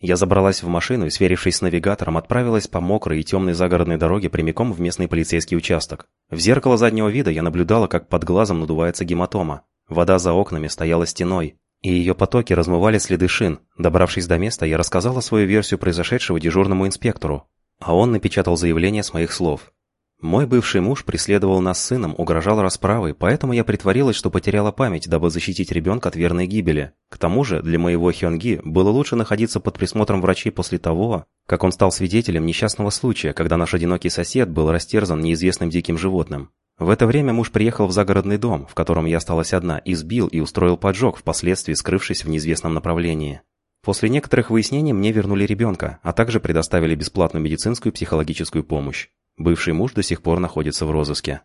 Я забралась в машину и, сверившись с навигатором, отправилась по мокрой и темной загородной дороге прямиком в местный полицейский участок. В зеркало заднего вида я наблюдала, как под глазом надувается гематома. Вода за окнами стояла стеной, и ее потоки размывали следы шин. Добравшись до места, я рассказала свою версию произошедшего дежурному инспектору, а он напечатал заявление с моих слов. Мой бывший муж преследовал нас с сыном, угрожал расправой, поэтому я притворилась, что потеряла память, дабы защитить ребенка от верной гибели. К тому же, для моего Хёнги было лучше находиться под присмотром врачей после того, как он стал свидетелем несчастного случая, когда наш одинокий сосед был растерзан неизвестным диким животным. В это время муж приехал в загородный дом, в котором я осталась одна, избил и устроил поджог, впоследствии скрывшись в неизвестном направлении. После некоторых выяснений мне вернули ребенка, а также предоставили бесплатную медицинскую и психологическую помощь. Бывший муж до сих пор находится в розыске.